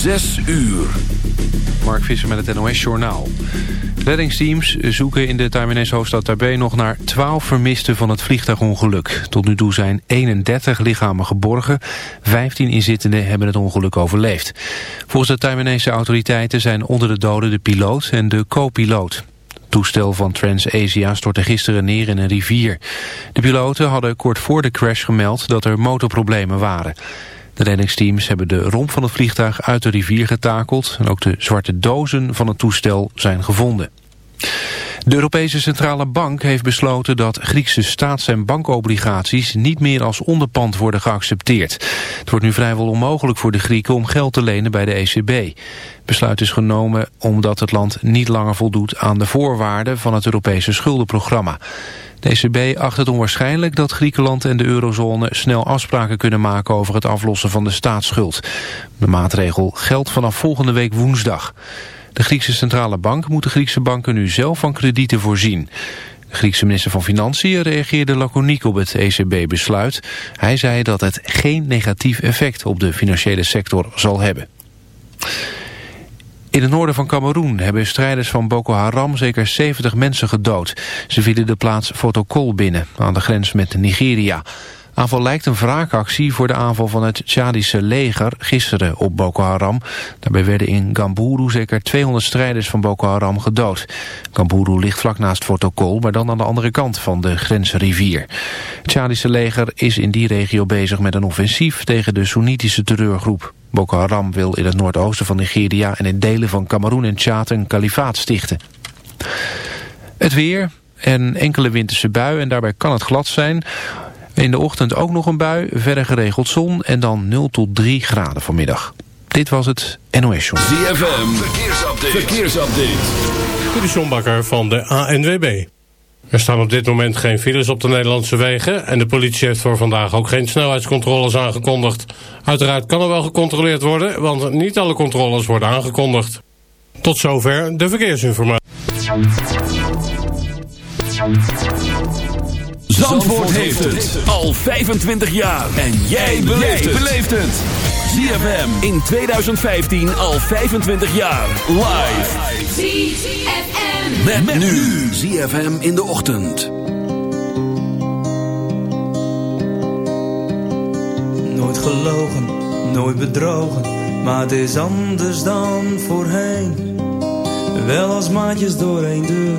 Zes uur. Mark Visser met het NOS-journaal. Reddingsteams zoeken in de Taiwanese hoofdstad Taipei nog naar 12 vermisten van het vliegtuigongeluk. Tot nu toe zijn 31 lichamen geborgen. 15 inzittenden hebben het ongeluk overleefd. Volgens de Taiwanese autoriteiten zijn onder de doden de piloot en de co-piloot. Toestel van TransAsia stortte gisteren neer in een rivier. De piloten hadden kort voor de crash gemeld dat er motorproblemen waren. De reddingsteams hebben de romp van het vliegtuig uit de rivier getakeld... en ook de zwarte dozen van het toestel zijn gevonden. De Europese Centrale Bank heeft besloten dat Griekse staats- en bankobligaties niet meer als onderpand worden geaccepteerd. Het wordt nu vrijwel onmogelijk voor de Grieken om geld te lenen bij de ECB. besluit is genomen omdat het land niet langer voldoet aan de voorwaarden van het Europese schuldenprogramma. De ECB acht het onwaarschijnlijk dat Griekenland en de eurozone snel afspraken kunnen maken over het aflossen van de staatsschuld. De maatregel geldt vanaf volgende week woensdag. De Griekse Centrale Bank moet de Griekse banken nu zelf van kredieten voorzien. De Griekse minister van Financiën reageerde laconiek op het ECB-besluit. Hij zei dat het geen negatief effect op de financiële sector zal hebben. In het noorden van Cameroen hebben strijders van Boko Haram zeker 70 mensen gedood. Ze vielen de plaats Fotokol binnen, aan de grens met Nigeria. Aanval lijkt een wraakactie voor de aanval van het Tjadische leger gisteren op Boko Haram. Daarbij werden in Gamburu zeker 200 strijders van Boko Haram gedood. Gamburu ligt vlak naast Fotokol, maar dan aan de andere kant van de grensrivier. Het Tjadische leger is in die regio bezig met een offensief tegen de Soenitische terreurgroep. Boko Haram wil in het noordoosten van Nigeria en in delen van Cameroen en Tjaad een kalifaat stichten. Het weer en enkele winterse bui en daarbij kan het glad zijn. In de ochtend ook nog een bui, verder geregeld zon en dan 0 tot 3 graden vanmiddag. Dit was het NOS Show. ZFM, verkeersupdate. verkeersupdate. De van de ANWB. Er staan op dit moment geen files op de Nederlandse wegen... en de politie heeft voor vandaag ook geen snelheidscontroles aangekondigd. Uiteraard kan er wel gecontroleerd worden... want niet alle controles worden aangekondigd. Tot zover de verkeersinformatie. Zandvoort heeft het al 25 jaar. En jij beleeft het. ZFM in 2015 al 25 jaar. Live. ZFM. Met, met nu. ZFM in de ochtend. Nooit gelogen, nooit bedrogen. Maar het is anders dan voorheen. Wel als maatjes door één deur.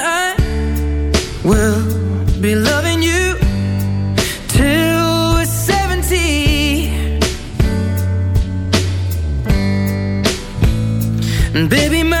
Baby, my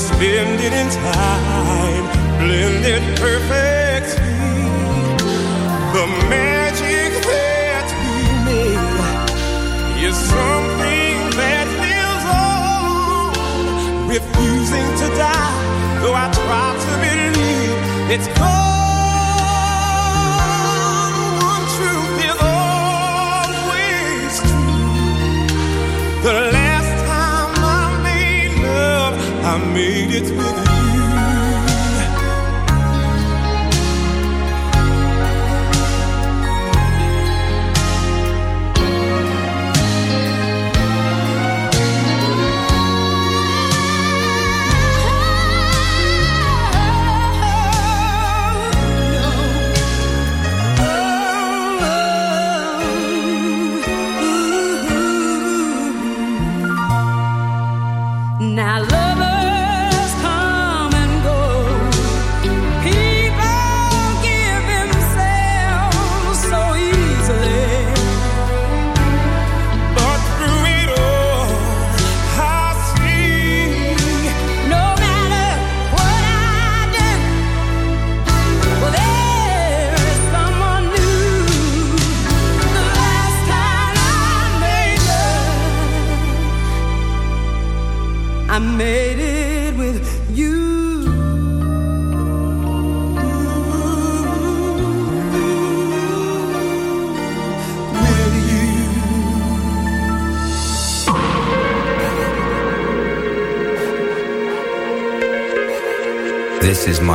Suspended in time, blended perfectly. The magic that we made is something that lives on, refusing to die. Though I try to believe it's gone. One truth is always true. The I made it with you.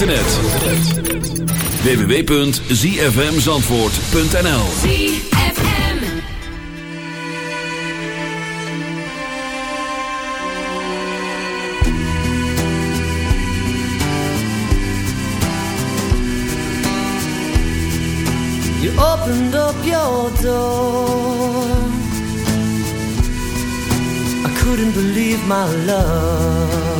internet. www.zfmzandvoort.nl ZFM. You opened up your door. I couldn't believe my luck.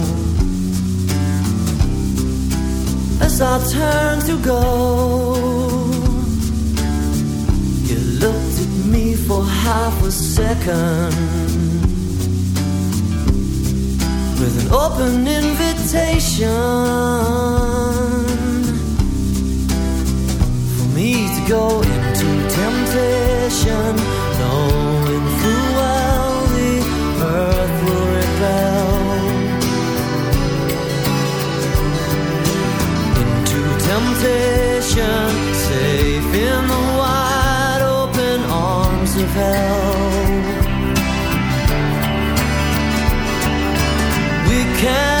As I turn to go, you looked at me for half a second with an open invitation for me to go into temptation, temptation, safe in the wide open arms of hell. we can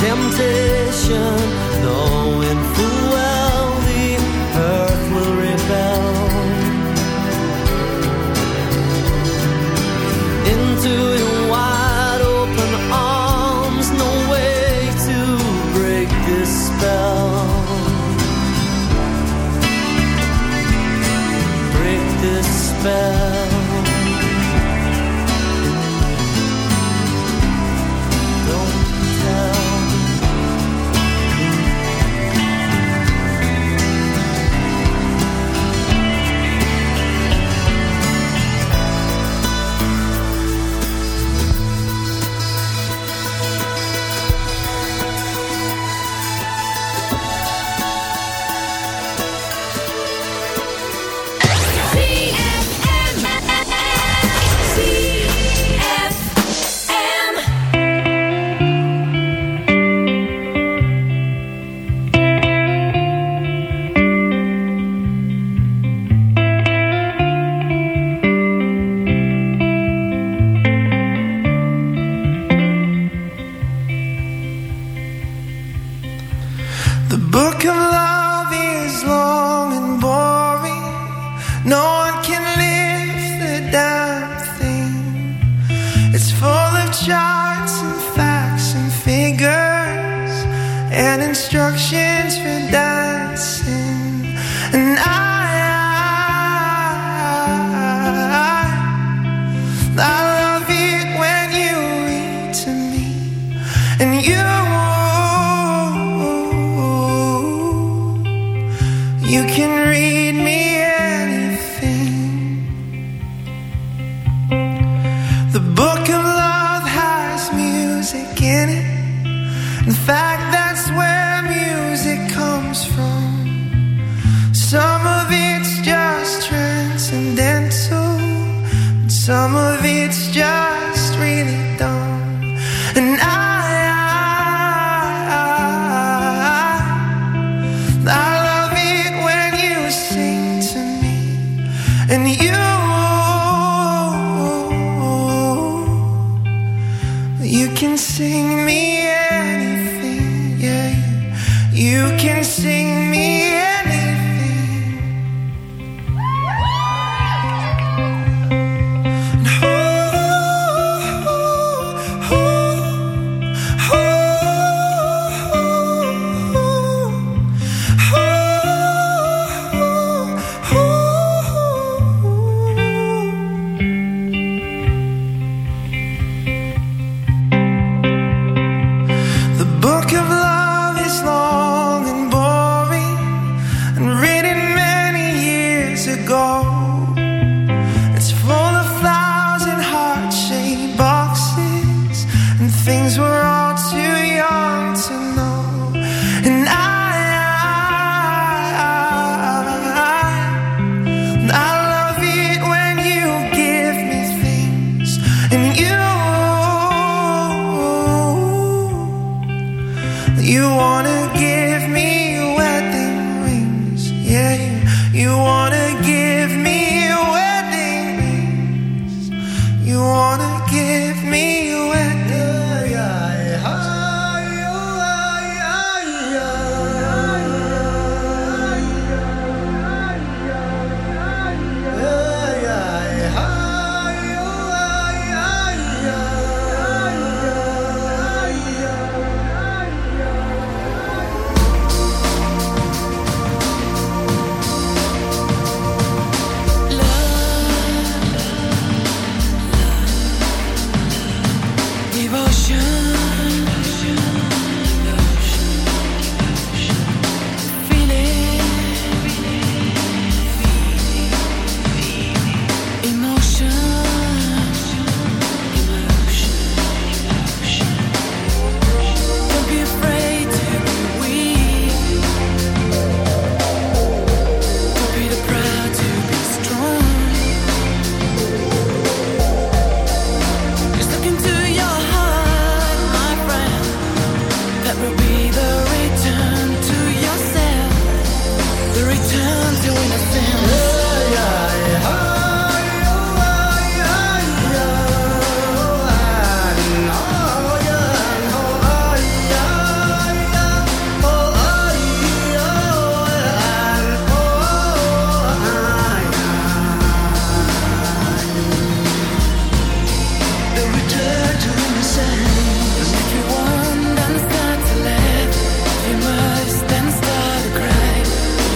Temptation, knowing full instructions for dancing. And I,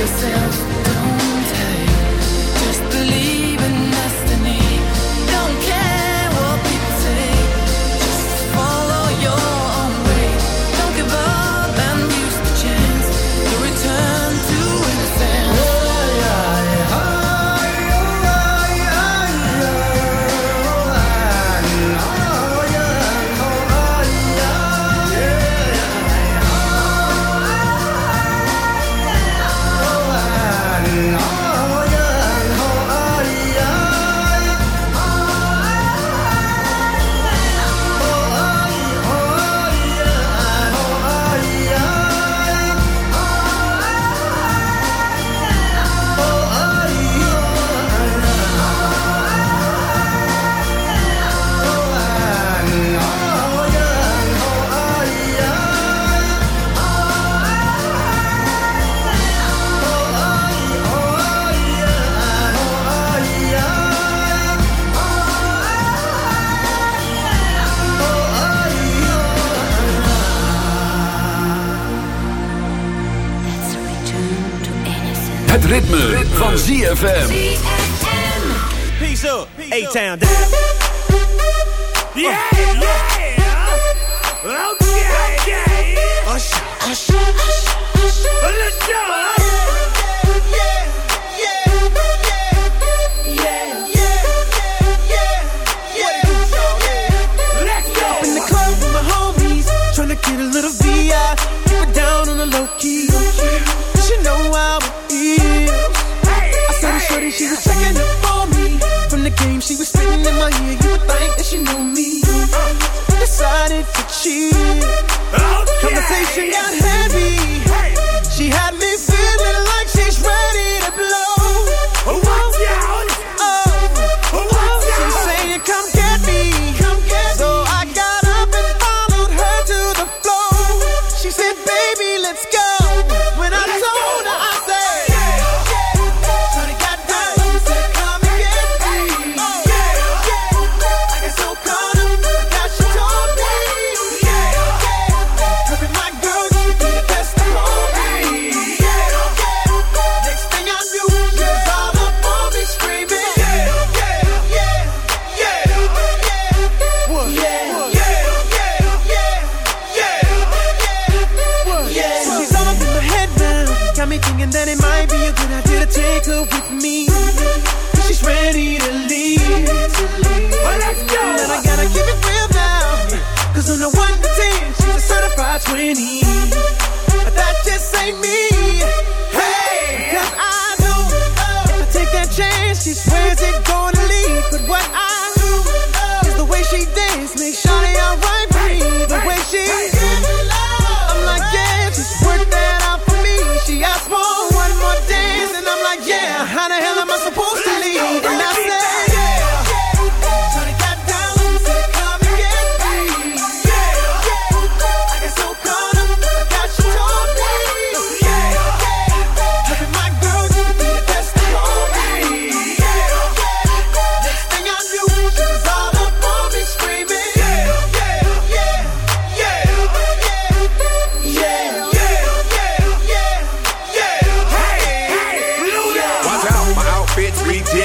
Yourself, don't in my ear. You would think that she knew me. Decided to cheat. Oh, Conversation got heavy. She had me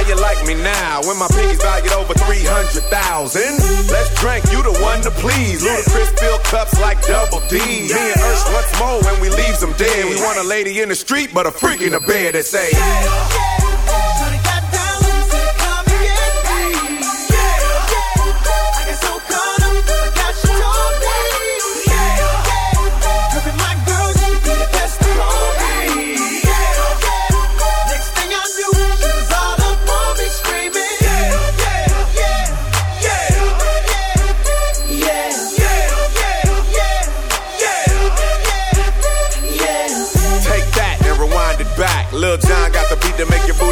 How you like me now when my pinky's valued over 300,000? Let's drink, you the one to please. Ludacris fill cups like double D. Me and Ush what's more when we leaves them dead. We want a lady in the street, but a freak in the bed that say,